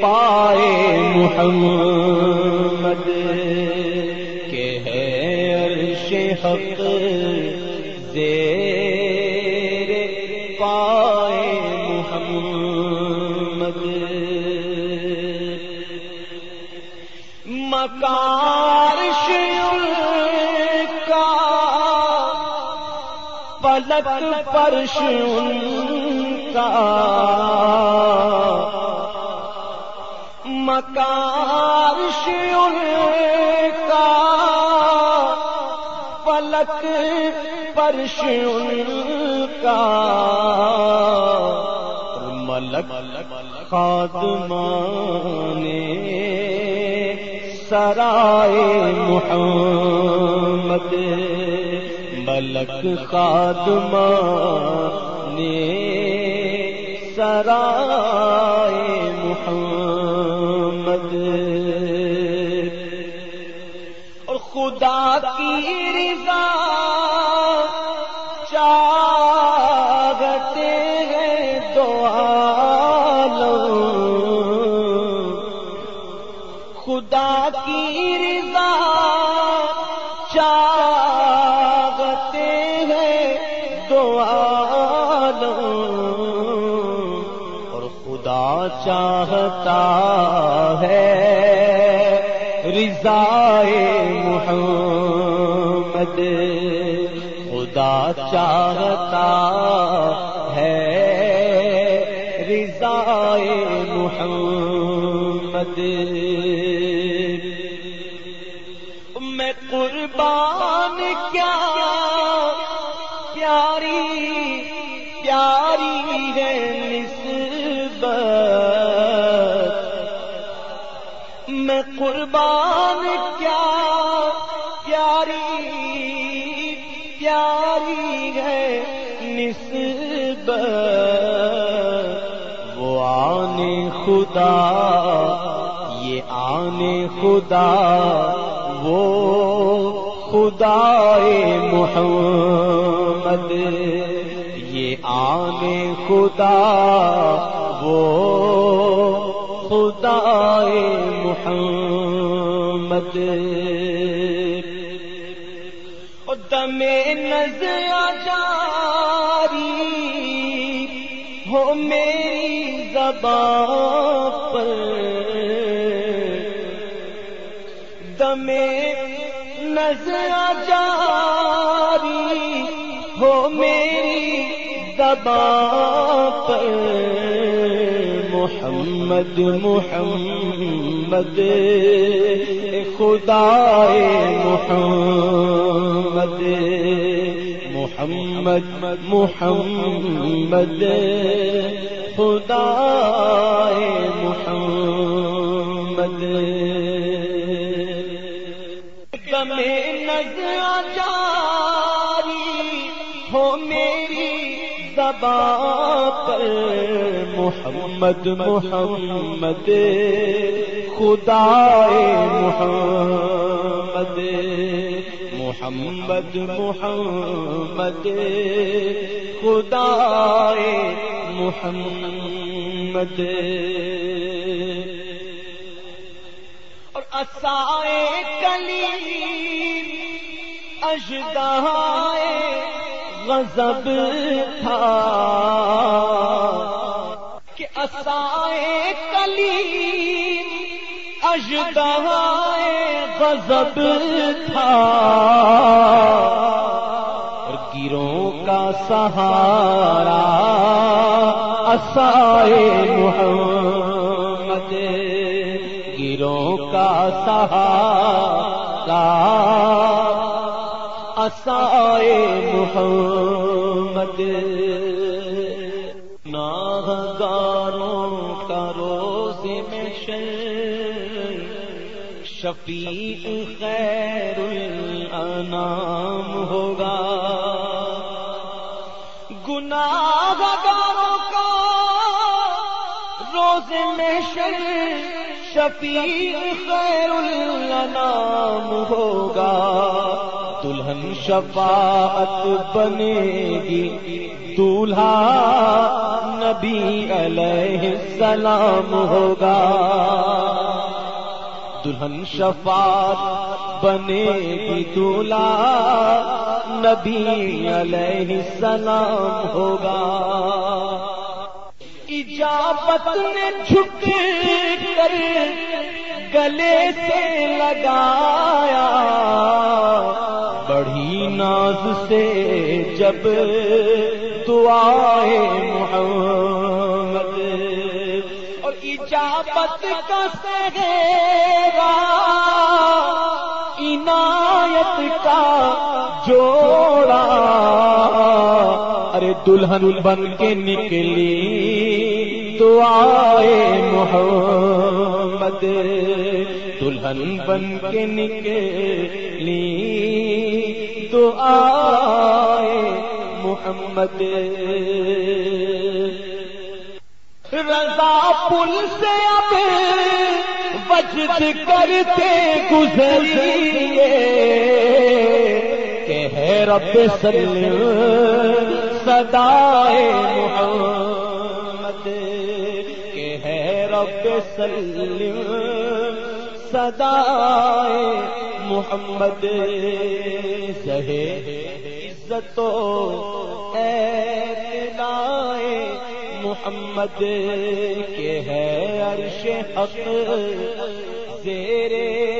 پائے محمد کہ ہے عرش حق زیر پائے محمد۔ مکار کا پلک پرش کا مکار کا پلک پرش کا ملک خاتمانے سرائے محمد ملک خاتمانے سرائے اور خدا کی رضا چاہتے ہیں عالم خدا کی رضا چاہتے ہیں عالم اور خدا چاہتا ہے رضا محمد۔ خدا چاہتا ہے رضا محمد۔ میں قربان کیا قربان کیا؟ پیاری پیاری ہے نسبت وہ آنے خدا، یہ آنے خدا، وہ خدا محمد۔ یہ آنے خدا، وہ دم نظر جاری ہو میری زبان پر۔ دم نظر جاری ہو میری زبان پر۔ محمد محمد خدا محمد محمد محمد خدا محمد۔ نظر جاری ہو میری زبان پر محمد محمد خدا محمد محمد محمد خدا محمد اور اسائے کلی اجدائے غضب تھا کہ اسائے کلی اجدائے غضب تھا۔ اور گیروں کا سہارا اسائے محمد، گیروں کا سہارا اسائے محمد۔ ناگاروں کا روز روز میں شفیع خیر الانام ہوگا۔ گناہ گاروں کا روز میں شفیع خیر الانام ہوگا۔ دلہن شفاعت بنے گی دولہا نبی علیہ السلام ہوگا۔ دلہن شفاعت بنے گی دولہا نبی علیہ السلام ہوگا۔ اجابت نے جھک کر گلے سے لگایا۔ ناز سے جب دعائے محمد۔ اور اجابت کا سگیرا عنایت کا جوڑا۔ ارے دلہن بن کے نکلی دعائے محمد۔ دلہن بن کے نکلی دعائے محمد۔ رضا پل سے اب بجت کرتے گزریے۔ کہ ہے رب سلم صدائے محمد۔ کہ ہے رب سلم صدائے محمد سہے عزتوں اے محمد کے ہے عرش حق زیرے